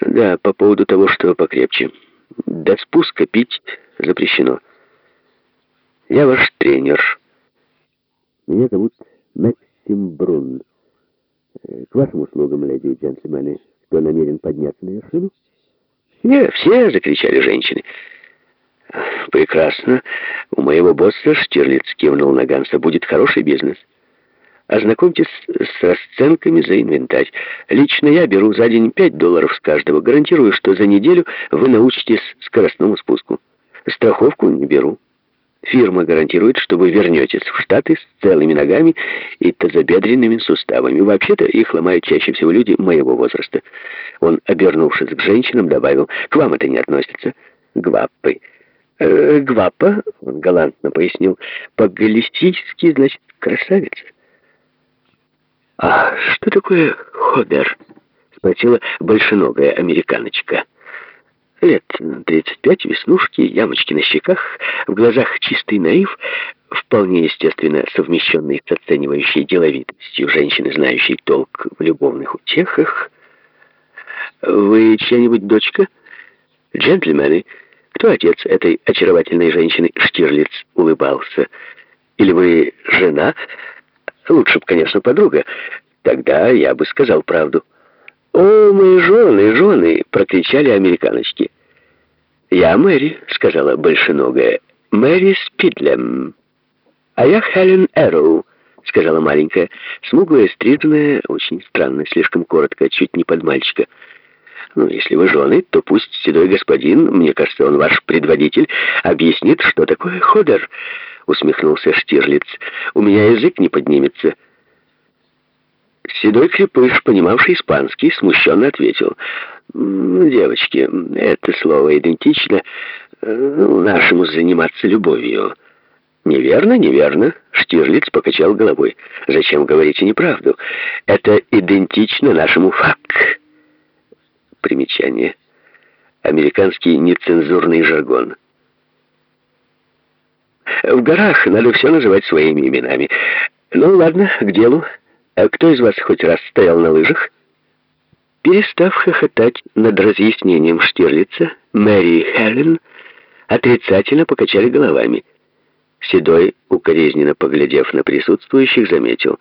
Да, по поводу того, что покрепче. До спуска пить запрещено. Я ваш тренер. Меня зовут Максим Брун. Э, к вашим услугам, леди и джентльмены, кто намерен подняться на вершину? Все, все, закричали женщины. Прекрасно. У моего босса Штирлиц кивнул на Ганса. Будет хороший бизнес. Ознакомьтесь с расценками за инвентарь. Лично я беру за день 5 долларов с каждого. Гарантирую, что за неделю вы научитесь скоростному спуску. Страховку не беру. Фирма гарантирует, что вы вернетесь в Штаты с целыми ногами и тазобедренными суставами. Вообще-то их ломают чаще всего люди моего возраста. Он, обернувшись к женщинам, добавил, «К вам это не относится. Гваппы». Э, «Гваппа», — он галантно пояснил, «по-галистически, значит, красавица». «А что такое ходер?» — спросила большеногая американочка. Лет 35, веснушки, ямочки на щеках, в глазах чистый наив, вполне естественно совмещенный с оценивающей деловитостью женщины, знающей толк в любовных утехах. «Вы чья-нибудь дочка?» «Джентльмены, кто отец этой очаровательной женщины?» Штирлиц улыбался. «Или вы жена?» Лучше бы, конечно, подруга. Тогда я бы сказал правду. «О, мои жены, жены!» — прокричали американочки. «Я Мэри», — сказала большеногая. «Мэри Спидлем». «А я Хелен Эрроу», — сказала маленькая, смуглая, стриженная, очень странно, слишком коротко, чуть не под мальчика. «Ну, если вы жены, то пусть седой господин, мне кажется, он ваш предводитель, объяснит, что такое ходер» усмехнулся Штирлиц. «У меня язык не поднимется». Седой крепыш, понимавший испанский, смущенно ответил. «Девочки, это слово идентично ну, нашему заниматься любовью». «Неверно, неверно», — Штирлиц покачал головой. «Зачем говорите неправду? Это идентично нашему фак». Примечание. Американский нецензурный жаргон. В горах надо все называть своими именами. Ну, ладно, к делу. А кто из вас хоть раз стоял на лыжах? Перестав хохотать над разъяснением Штирлица, Мэри и Хелен отрицательно покачали головами. Седой, укоризненно поглядев на присутствующих, заметил,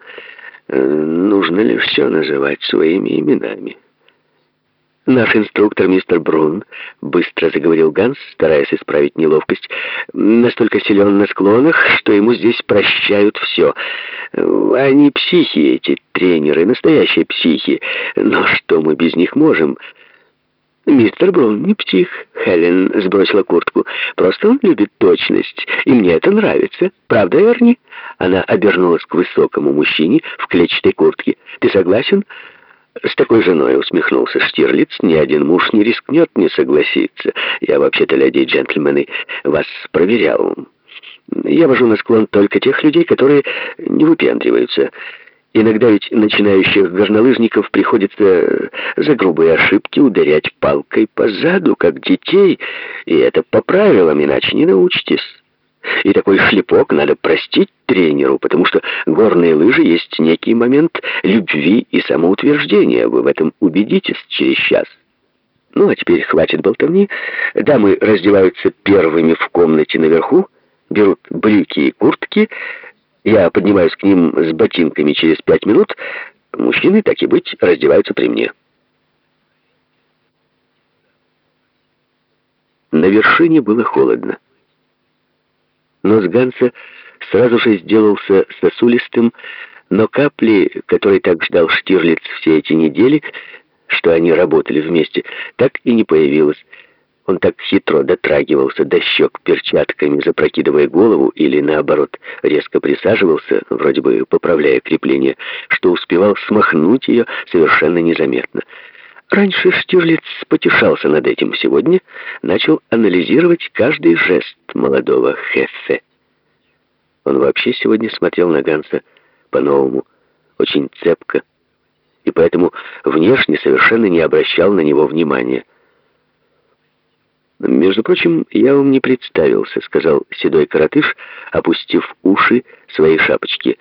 «Э, нужно ли все называть своими именами. «Наш инструктор, мистер Брун», — быстро заговорил Ганс, стараясь исправить неловкость, «настолько силен на склонах, что ему здесь прощают все. Они психи, эти тренеры, настоящие психи. Но что мы без них можем?» «Мистер Брун не псих», — Хелен сбросила куртку. «Просто он любит точность, и мне это нравится. Правда, Эрни?» Она обернулась к высокому мужчине в клетчатой куртке. «Ты согласен?» С такой женой усмехнулся Штирлиц. Ни один муж не рискнет не согласиться. Я вообще-то, леди и джентльмены, вас проверял. Я вожу на склон только тех людей, которые не выпендриваются. Иногда ведь начинающих горнолыжников приходится за грубые ошибки ударять палкой по заду, как детей, и это по правилам, иначе не научитесь. И такой шлепок надо простить тренеру, потому что горные лыжи есть некий момент любви и самоутверждения. Вы в этом убедитесь через час. Ну, а теперь хватит болтовни. Дамы раздеваются первыми в комнате наверху, берут брюки и куртки. Я поднимаюсь к ним с ботинками через пять минут. Мужчины, так и быть, раздеваются при мне. На вершине было холодно. Нос Ганса сразу же сделался сосулистым, но капли, которой так ждал Штирлиц все эти недели, что они работали вместе, так и не появилось. Он так хитро дотрагивался до щек перчатками, запрокидывая голову или, наоборот, резко присаживался, вроде бы поправляя крепление, что успевал смахнуть ее совершенно незаметно. Раньше Штирлиц потешался над этим, сегодня начал анализировать каждый жест молодого Хеффе. Он вообще сегодня смотрел на Ганса по-новому, очень цепко, и поэтому внешне совершенно не обращал на него внимания. «Между прочим, я вам не представился», — сказал седой коротыш, опустив уши своей шапочки.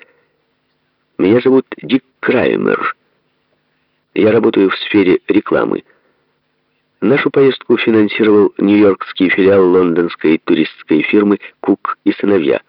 «Меня зовут Дик Краймер». Я работаю в сфере рекламы. Нашу поездку финансировал нью-йоркский филиал лондонской туристской фирмы «Кук и сыновья».